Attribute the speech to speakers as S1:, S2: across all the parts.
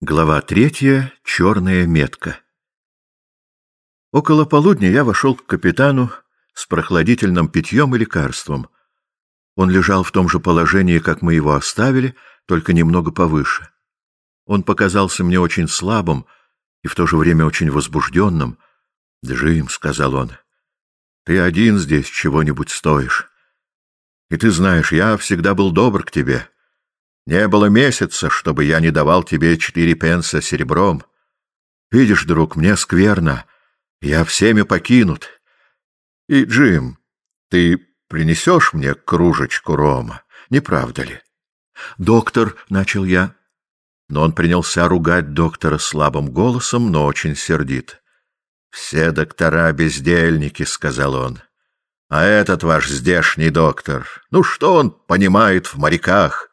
S1: Глава третья. Черная метка. Около полудня я вошел к капитану с прохладительным питьем и лекарством. Он лежал в том же положении, как мы его оставили, только немного повыше. Он показался мне очень слабым и в то же время очень возбужденным. «Джим», — сказал он, — «ты один здесь чего-нибудь стоишь. И ты знаешь, я всегда был добр к тебе». Не было месяца, чтобы я не давал тебе четыре пенса серебром. Видишь, друг, мне скверно. Я всеми покинут. И, Джим, ты принесешь мне кружечку рома, не правда ли? Доктор, — начал я. Но он принялся ругать доктора слабым голосом, но очень сердит. «Все доктора бездельники», — сказал он. «А этот ваш здешний доктор, ну что он понимает в моряках?»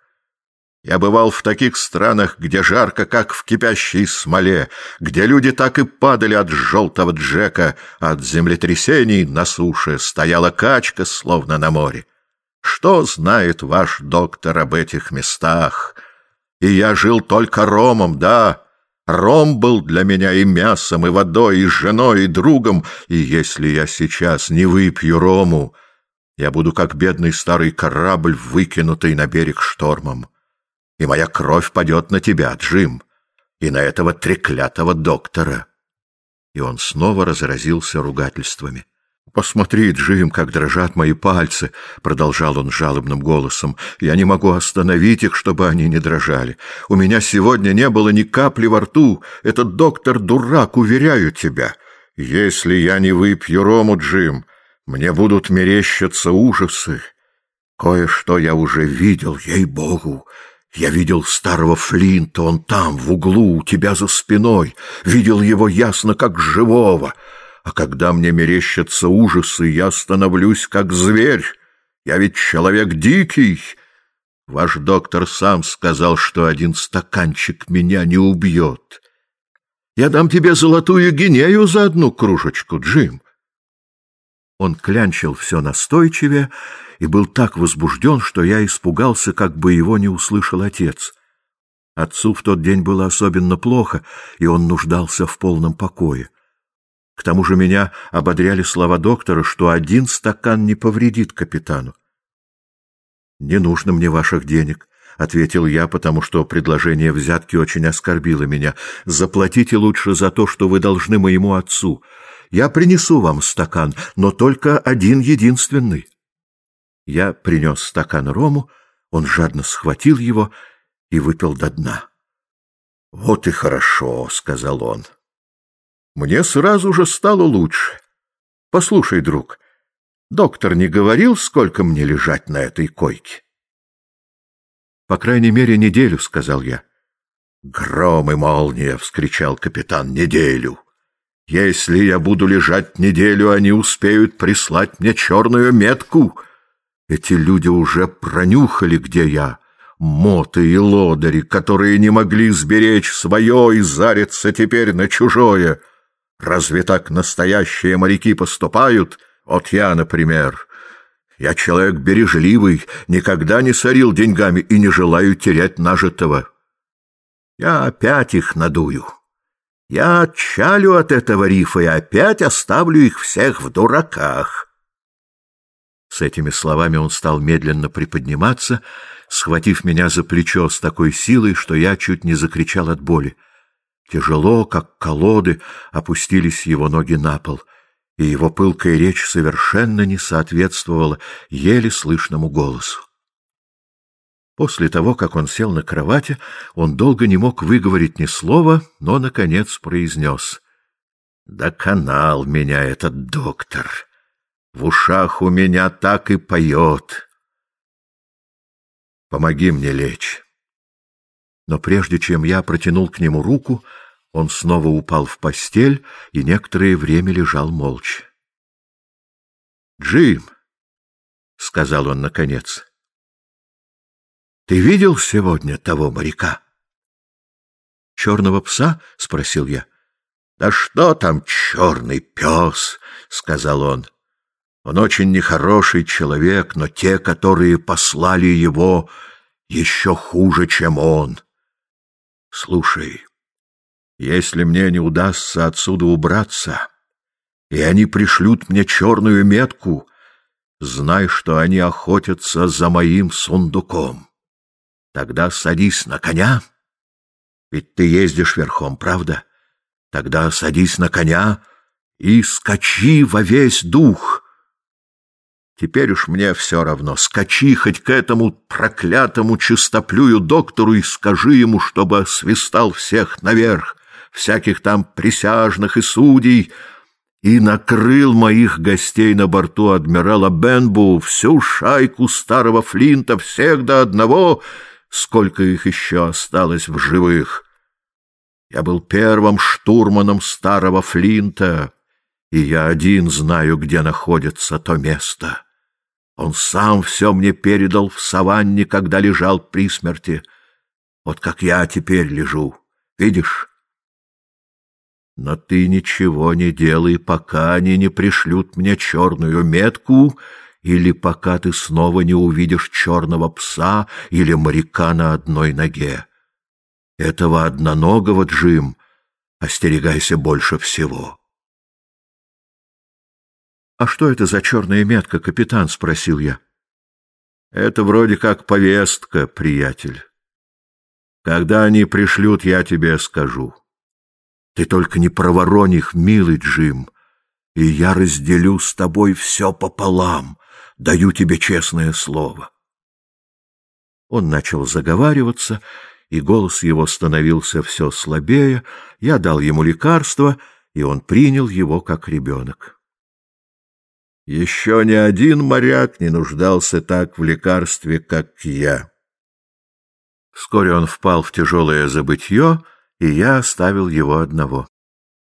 S1: Я бывал в таких странах, где жарко, как в кипящей смоле, где люди так и падали от желтого джека, от землетрясений на суше стояла качка, словно на море. Что знает ваш доктор об этих местах? И я жил только ромом, да. Ром был для меня и мясом, и водой, и женой, и другом, и если я сейчас не выпью рому, я буду как бедный старый корабль, выкинутый на берег штормом и моя кровь падет на тебя, Джим, и на этого треклятого доктора. И он снова разразился ругательствами. «Посмотри, Джим, как дрожат мои пальцы!» — продолжал он жалобным голосом. «Я не могу остановить их, чтобы они не дрожали. У меня сегодня не было ни капли во рту. Этот доктор дурак, уверяю тебя. Если я не выпью рому, Джим, мне будут мерещиться ужасы. Кое-что я уже видел, ей-богу. Я видел старого Флинта, он там, в углу, у тебя за спиной, видел его ясно, как живого. А когда мне мерещатся ужасы, я становлюсь, как зверь. Я ведь человек дикий. Ваш доктор сам сказал, что один стаканчик меня не убьет. Я дам тебе золотую гинею за одну кружечку, Джим. Он клянчил все настойчивее и был так возбужден, что я испугался, как бы его не услышал отец. Отцу в тот день было особенно плохо, и он нуждался в полном покое. К тому же меня ободряли слова доктора, что один стакан не повредит капитану. «Не нужно мне ваших денег», — ответил я, потому что предложение взятки очень оскорбило меня. «Заплатите лучше за то, что вы должны моему отцу. Я принесу вам стакан, но только один единственный». Я принес стакан рому, он жадно схватил его и выпил до дна. — Вот и хорошо, — сказал он. — Мне сразу же стало лучше. Послушай, друг, доктор не говорил, сколько мне лежать на этой койке? — По крайней мере, неделю, — сказал я. — Гром и молния! — вскричал капитан. — Неделю! Если я буду лежать неделю, они успеют прислать мне черную метку. Эти люди уже пронюхали, где я. Моты и лодыри, которые не могли сберечь свое и зариться теперь на чужое. Разве так настоящие моряки поступают? Вот я, например. Я человек бережливый, никогда не сорил деньгами и не желаю терять нажитого. Я опять их надую. Я отчалю от этого рифа и опять оставлю их всех в дураках. С этими словами он стал медленно приподниматься, схватив меня за плечо с такой силой, что я чуть не закричал от боли. Тяжело, как колоды, опустились его ноги на пол, и его пылкая речь совершенно не соответствовала еле слышному голосу. После того, как он сел на кровати, он долго не мог выговорить ни слова, но, наконец, произнес. «Доконал меня этот доктор. В ушах у меня так и поет. Помоги мне лечь». Но прежде чем я протянул к нему руку, он снова упал в постель и некоторое время лежал молча. «Джим!» — сказал он наконец. Ты видел сегодня того моряка? — Черного пса? — спросил я. — Да что там черный пес? — сказал он. Он очень нехороший человек, но те, которые послали его, еще хуже, чем он. Слушай, Если мне не удастся отсюда убраться, и они пришлют мне черную метку, знай, что они охотятся за моим сундуком. Тогда садись на коня, ведь ты ездишь верхом, правда? Тогда садись на коня и скачи во весь дух. Теперь уж мне все равно. Скачи хоть к этому проклятому чистоплюю доктору и скажи ему, чтобы свистал всех наверх, всяких там присяжных и судей, и накрыл моих гостей на борту адмирала Бенбу, всю шайку старого Флинта, всех до одного, сколько их еще осталось в живых. Я был первым штурманом старого Флинта, и я один знаю, где находится то место. Он сам все мне передал в саванне, когда лежал при смерти. Вот как я теперь лежу, видишь? Но ты ничего не делай, пока они не пришлют мне черную метку, или пока ты снова не увидишь черного пса или моряка на одной ноге. Этого одноногого, Джим, остерегайся больше всего. — А что это за черная метка, капитан? — спросил я. — Это вроде как повестка, приятель. Когда они пришлют, я тебе скажу. Ты только не проворонь их, милый Джим, и я разделю с тобой все пополам, даю тебе честное слово. Он начал заговариваться, и голос его становился все слабее. Я дал ему лекарство, и он принял его как ребенок. Еще ни один моряк не нуждался так в лекарстве, как я. Вскоре он впал в тяжелое забытье, и я оставил его одного.